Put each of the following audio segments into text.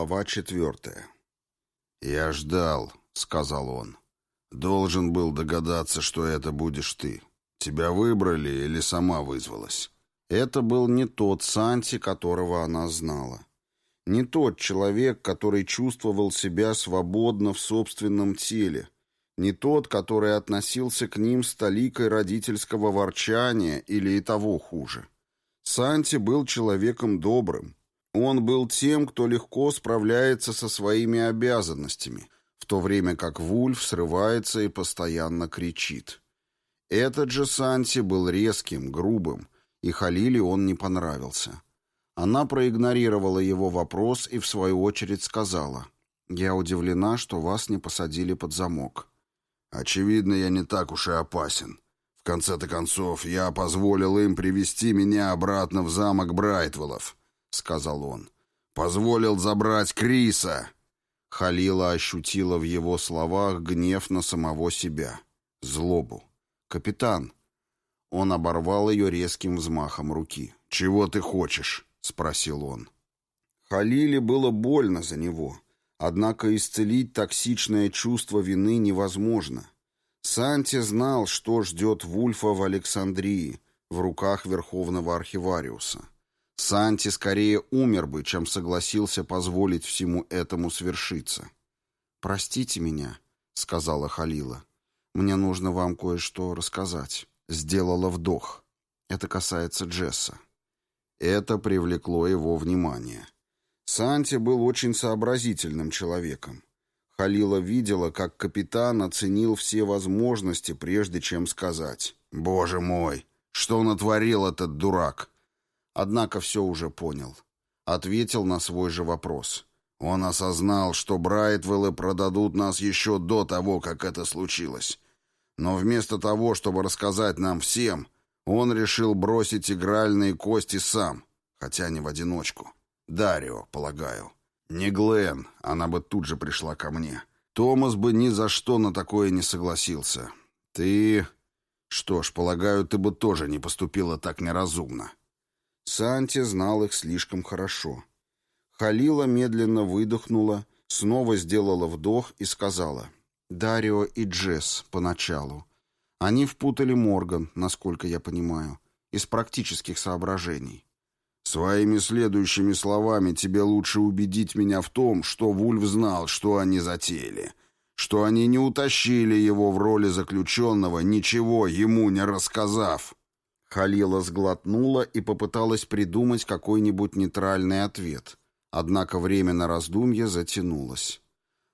Глава четвертая. «Я ждал», — сказал он. «Должен был догадаться, что это будешь ты. Тебя выбрали или сама вызвалась?» Это был не тот Санти, которого она знала. Не тот человек, который чувствовал себя свободно в собственном теле. Не тот, который относился к ним с толикой родительского ворчания или и того хуже. Санти был человеком добрым, он был тем, кто легко справляется со своими обязанностями, в то время как Вульф срывается и постоянно кричит. Этот же Санти был резким, грубым, и Халиле он не понравился. Она проигнорировала его вопрос и в свою очередь сказала, «Я удивлена, что вас не посадили под замок». «Очевидно, я не так уж и опасен. В конце-то концов, я позволил им привести меня обратно в замок Брайтвеллов». — сказал он. «Позволил забрать Криса!» Халила ощутила в его словах гнев на самого себя, злобу. «Капитан!» Он оборвал ее резким взмахом руки. «Чего ты хочешь?» — спросил он. Халиле было больно за него, однако исцелить токсичное чувство вины невозможно. Санти знал, что ждет Вульфа в Александрии, в руках Верховного Архивариуса. Санти скорее умер бы, чем согласился позволить всему этому свершиться. «Простите меня», — сказала Халила. «Мне нужно вам кое-что рассказать». Сделала вдох. Это касается Джесса. Это привлекло его внимание. Санти был очень сообразительным человеком. Халила видела, как капитан оценил все возможности, прежде чем сказать. «Боже мой, что натворил этот дурак? Однако все уже понял. Ответил на свой же вопрос. Он осознал, что Брайтвеллы продадут нас еще до того, как это случилось. Но вместо того, чтобы рассказать нам всем, он решил бросить игральные кости сам, хотя не в одиночку. Дарио, полагаю. Не Глен, она бы тут же пришла ко мне. Томас бы ни за что на такое не согласился. Ты... Что ж, полагаю, ты бы тоже не поступила так неразумно. Санти знал их слишком хорошо. Халила медленно выдохнула, снова сделала вдох и сказала «Дарио и Джесс поначалу. Они впутали Морган, насколько я понимаю, из практических соображений». «Своими следующими словами тебе лучше убедить меня в том, что Вульф знал, что они затеяли, что они не утащили его в роли заключенного, ничего ему не рассказав». Халила сглотнула и попыталась придумать какой-нибудь нейтральный ответ. Однако время на раздумье затянулось.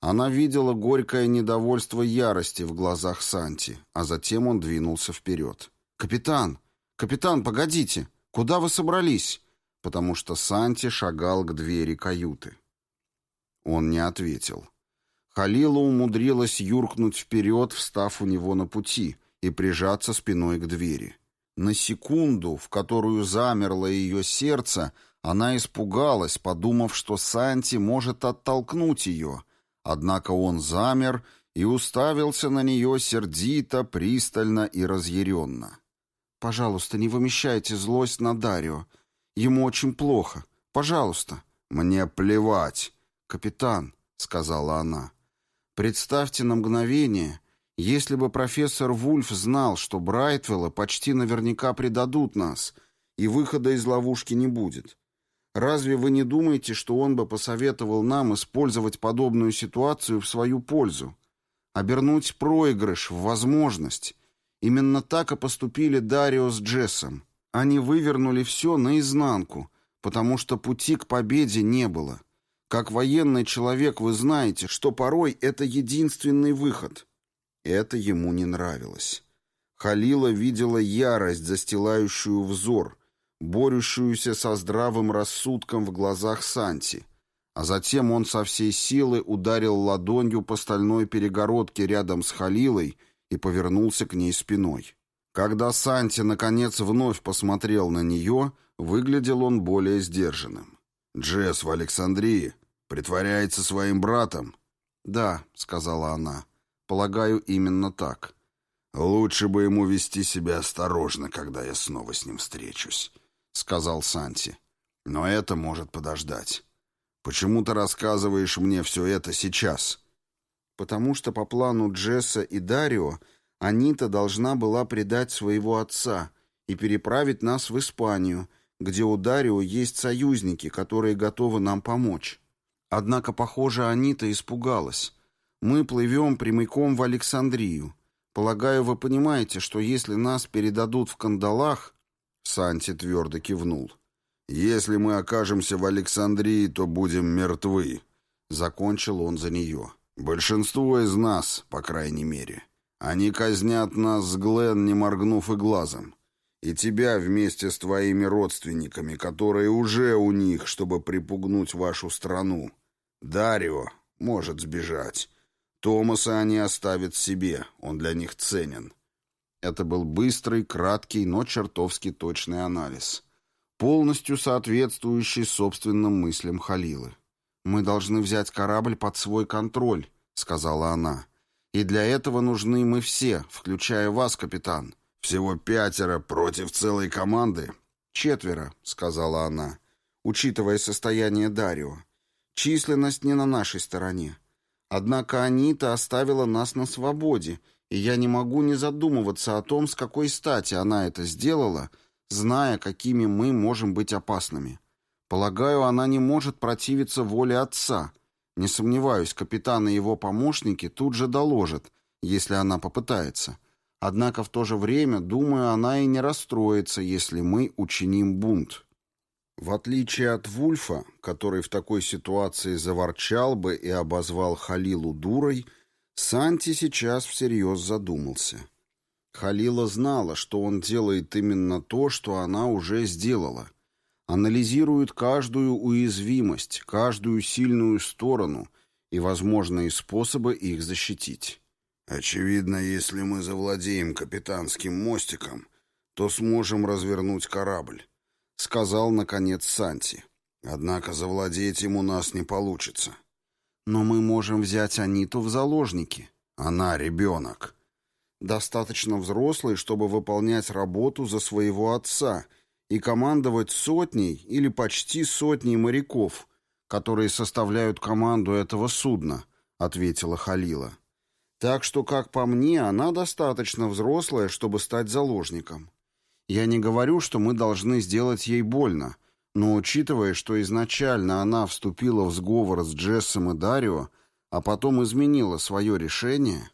Она видела горькое недовольство ярости в глазах Санти, а затем он двинулся вперед. «Капитан! Капитан, погодите! Куда вы собрались?» Потому что Санти шагал к двери каюты. Он не ответил. Халила умудрилась юркнуть вперед, встав у него на пути, и прижаться спиной к двери. На секунду, в которую замерло ее сердце, она испугалась, подумав, что Санти может оттолкнуть ее. Однако он замер и уставился на нее сердито, пристально и разъяренно. «Пожалуйста, не вымещайте злость на Дарио. Ему очень плохо. Пожалуйста». «Мне плевать, капитан», — сказала она. «Представьте на мгновение, если бы профессор Вульф знал, что Брайтвелла почти наверняка предадут нас, и выхода из ловушки не будет, разве вы не думаете, что он бы посоветовал нам использовать подобную ситуацию в свою пользу? Обернуть проигрыш в возможность? Именно так и поступили Дарио с Джессом. Они вывернули все наизнанку, потому что пути к победе не было. Как военный человек вы знаете, что порой это единственный выход — это ему не нравилось. Халила видела ярость, застилающую взор, борющуюся со здравым рассудком в глазах Санти. А затем он со всей силы ударил ладонью по стальной перегородке рядом с Халилой и повернулся к ней спиной. Когда Санти, наконец, вновь посмотрел на нее, выглядел он более сдержанным. «Джесс в Александрии притворяется своим братом?» «Да», — сказала она. Полагаю, именно так. «Лучше бы ему вести себя осторожно, когда я снова с ним встречусь», — сказал Санти. «Но это может подождать. Почему ты рассказываешь мне все это сейчас?» «Потому что по плану Джесса и Дарио Анита должна была предать своего отца и переправить нас в Испанию, где у Дарио есть союзники, которые готовы нам помочь. Однако, похоже, Анита испугалась. Мы плывем прямиком в Александрию. Полагаю, вы понимаете, что если нас передадут в кандалах...» Санти твердо кивнул. «Если мы окажемся в Александрии, то будем мертвы», — закончил он за нее. «Большинство из нас, по крайней мере». Они казнят нас с Глен, не моргнув и глазом. И тебя вместе с твоими родственниками, которые уже у них, чтобы припугнуть вашу страну. Дарио может сбежать. Томаса они оставят себе, он для них ценен. Это был быстрый, краткий, но чертовски точный анализ, полностью соответствующий собственным мыслям Халилы. «Мы должны взять корабль под свой контроль», — сказала она. И для этого нужны мы все, включая вас, капитан. Всего пятеро против целой команды? Четверо, сказала она, учитывая состояние Дарио. Численность не на нашей стороне. Однако Анита оставила нас на свободе, и я не могу не задумываться о том, с какой стати она это сделала, зная, какими мы можем быть опасными. Полагаю, она не может противиться воле отца, не сомневаюсь, капитан и его помощники тут же доложат, если она попытается. Однако в то же время, думаю, она и не расстроится, если мы учиним бунт. В отличие от Вульфа, который в такой ситуации заворчал бы и обозвал Халилу дурой, Санти сейчас всерьез задумался. Халила знала, что он делает именно то, что она уже сделала — анализирует каждую уязвимость, каждую сильную сторону и возможные способы их защитить. Очевидно, если мы завладеем капитанским мостиком, то сможем развернуть корабль, сказал наконец Санти. Однако завладеть им у нас не получится. Но мы можем взять Аниту в заложники. Она ребенок. Достаточно взрослый, чтобы выполнять работу за своего отца — и командовать сотней или почти сотней моряков, которые составляют команду этого судна», — ответила Халила. «Так что, как по мне, она достаточно взрослая, чтобы стать заложником. Я не говорю, что мы должны сделать ей больно, но учитывая, что изначально она вступила в сговор с Джессом и Дарио, а потом изменила свое решение...»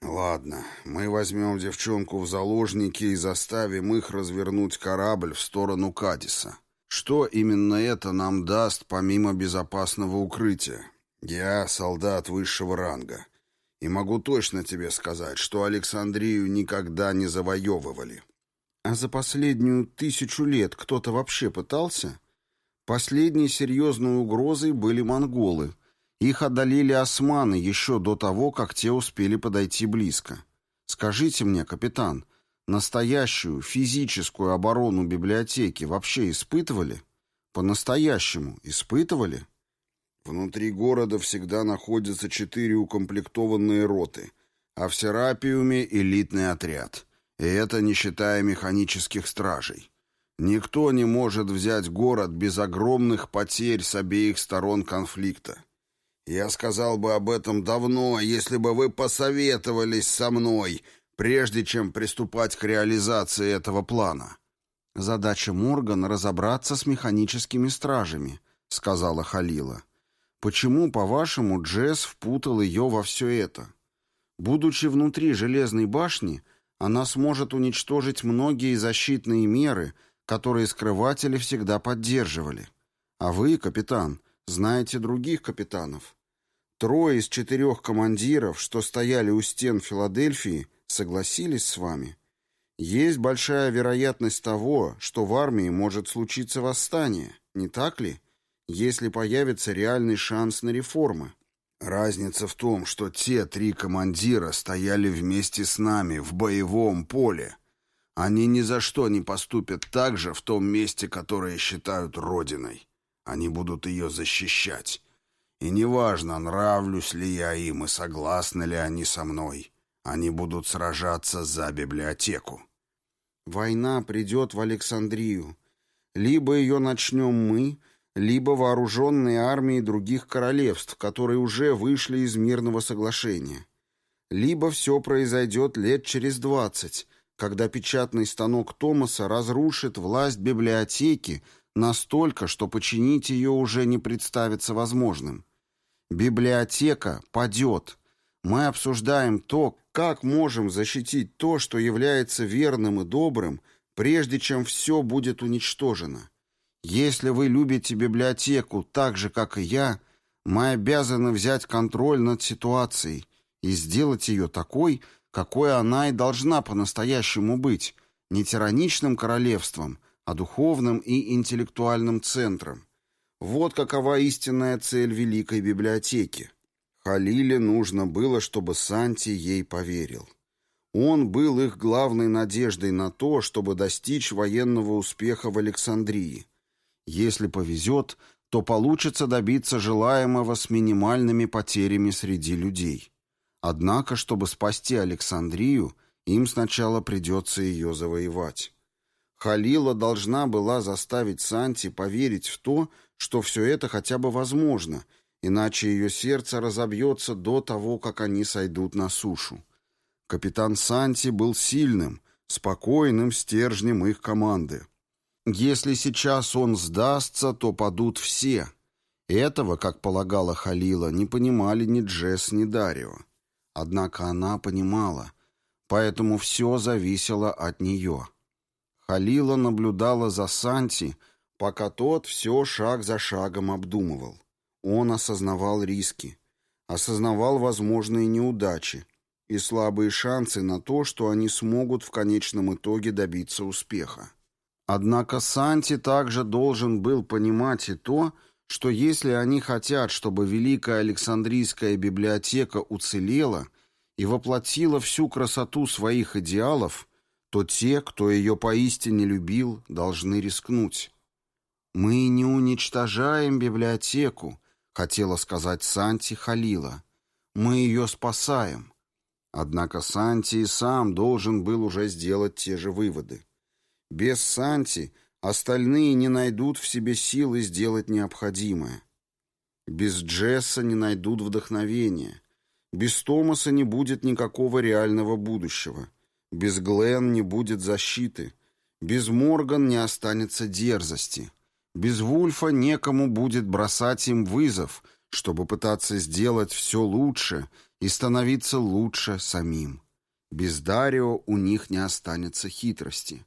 «Ладно, мы возьмем девчонку в заложники и заставим их развернуть корабль в сторону Кадиса. Что именно это нам даст, помимо безопасного укрытия? Я солдат высшего ранга, и могу точно тебе сказать, что Александрию никогда не завоевывали». «А за последнюю тысячу лет кто-то вообще пытался?» Последней серьезной угрозой были монголы — их одолели османы еще до того, как те успели подойти близко. Скажите мне, капитан, настоящую физическую оборону библиотеки вообще испытывали? По-настоящему испытывали? Внутри города всегда находятся четыре укомплектованные роты, а в Серапиуме элитный отряд. И это не считая механических стражей. Никто не может взять город без огромных потерь с обеих сторон конфликта. Я сказал бы об этом давно, если бы вы посоветовались со мной, прежде чем приступать к реализации этого плана. Задача Моргана — разобраться с механическими стражами, — сказала Халила. Почему, по-вашему, Джесс впутал ее во все это? Будучи внутри железной башни, она сможет уничтожить многие защитные меры, которые скрыватели всегда поддерживали. А вы, капитан, знаете других капитанов. Трое из четырех командиров, что стояли у стен Филадельфии, согласились с вами. Есть большая вероятность того, что в армии может случиться восстание, не так ли? Если появится реальный шанс на реформы. Разница в том, что те три командира стояли вместе с нами в боевом поле. Они ни за что не поступят так же в том месте, которое считают родиной. Они будут ее защищать. И неважно, нравлюсь ли я им и согласны ли они со мной, они будут сражаться за библиотеку. Война придет в Александрию. Либо ее начнем мы, либо вооруженные армии других королевств, которые уже вышли из мирного соглашения. Либо все произойдет лет через двадцать, когда печатный станок Томаса разрушит власть библиотеки настолько, что починить ее уже не представится возможным. Библиотека падет. Мы обсуждаем то, как можем защитить то, что является верным и добрым, прежде чем все будет уничтожено. Если вы любите библиотеку так же, как и я, мы обязаны взять контроль над ситуацией и сделать ее такой, какой она и должна по-настоящему быть, не тираничным королевством, а духовным и интеллектуальным центром. Вот какова истинная цель Великой Библиотеки. Халиле нужно было, чтобы Санти ей поверил. Он был их главной надеждой на то, чтобы достичь военного успеха в Александрии. Если повезет, то получится добиться желаемого с минимальными потерями среди людей. Однако, чтобы спасти Александрию, им сначала придется ее завоевать. Халила должна была заставить Санти поверить в то, что все это хотя бы возможно, иначе ее сердце разобьется до того, как они сойдут на сушу. Капитан Санти был сильным, спокойным стержнем их команды. Если сейчас он сдастся, то падут все. Этого, как полагала Халила, не понимали ни Джесс, ни Дарио. Однако она понимала, поэтому все зависело от нее. Халила наблюдала за Санти, пока тот все шаг за шагом обдумывал. Он осознавал риски, осознавал возможные неудачи и слабые шансы на то, что они смогут в конечном итоге добиться успеха. Однако Санти также должен был понимать и то, что если они хотят, чтобы Великая Александрийская библиотека уцелела и воплотила всю красоту своих идеалов, то те, кто ее поистине любил, должны рискнуть. «Мы не уничтожаем библиотеку», — хотела сказать Санти Халила. «Мы ее спасаем». Однако Санти и сам должен был уже сделать те же выводы. Без Санти остальные не найдут в себе силы сделать необходимое. Без Джесса не найдут вдохновения. Без Томаса не будет никакого реального будущего. Без Глен не будет защиты. Без Морган не останется дерзости. Без Вульфа некому будет бросать им вызов, чтобы пытаться сделать все лучше и становиться лучше самим. Без Дарио у них не останется хитрости.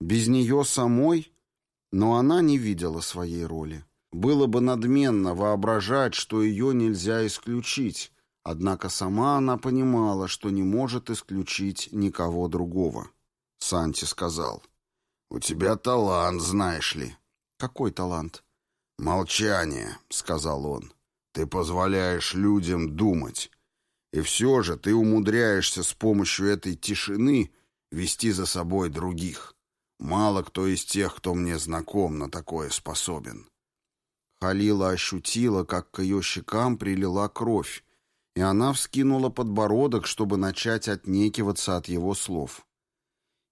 Без нее самой? Но она не видела своей роли. Было бы надменно воображать, что ее нельзя исключить, Однако сама она понимала, что не может исключить никого другого. Санти сказал, «У тебя талант, знаешь ли». «Какой талант?» «Молчание», — сказал он. «Ты позволяешь людям думать. И все же ты умудряешься с помощью этой тишины вести за собой других. Мало кто из тех, кто мне знаком, на такое способен». Халила ощутила, как к ее щекам прилила кровь, и она вскинула подбородок, чтобы начать отнекиваться от его слов.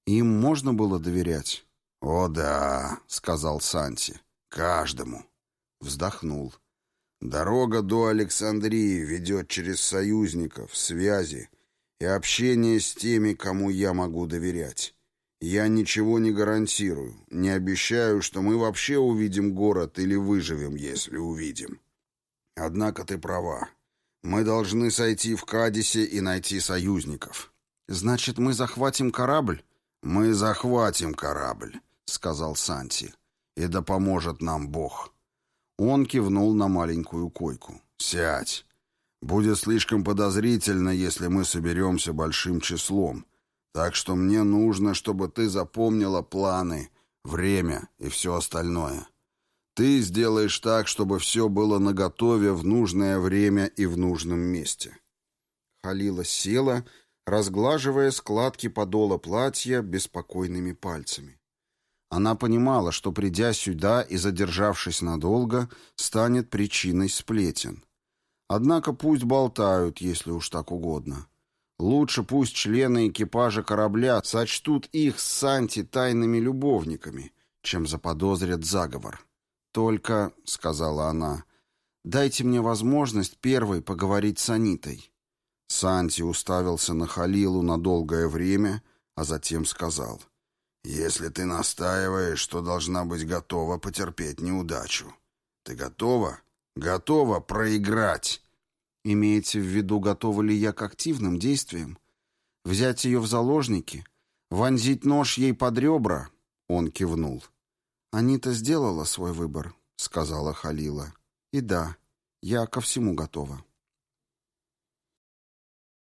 Им можно было доверять? «О да», — сказал Санти, — «каждому». Вздохнул. «Дорога до Александрии ведет через союзников, связи и общение с теми, кому я могу доверять. Я ничего не гарантирую, не обещаю, что мы вообще увидим город или выживем, если увидим. Однако ты права. Мы должны сойти в Кадисе и найти союзников. Значит, мы захватим корабль? Мы захватим корабль, сказал Санти. И да поможет нам Бог. Он кивнул на маленькую койку. Сядь. Будет слишком подозрительно, если мы соберемся большим числом. Так что мне нужно, чтобы ты запомнила планы, время и все остальное. Ты сделаешь так, чтобы все было наготове в нужное время и в нужном месте». Халила села, разглаживая складки подола платья беспокойными пальцами. Она понимала, что, придя сюда и задержавшись надолго, станет причиной сплетен. Однако пусть болтают, если уж так угодно. Лучше пусть члены экипажа корабля сочтут их с Санти тайными любовниками, чем заподозрят заговор. «Только», — сказала она, — «дайте мне возможность первой поговорить с Анитой». Санти уставился на Халилу на долгое время, а затем сказал, «Если ты настаиваешь, то должна быть готова потерпеть неудачу. Ты готова? Готова проиграть?» «Имеете в виду, готова ли я к активным действиям? Взять ее в заложники? Вонзить нож ей под ребра?» Он кивнул. «Анита сделала свой выбор», — сказала Халила. «И да, я ко всему готова».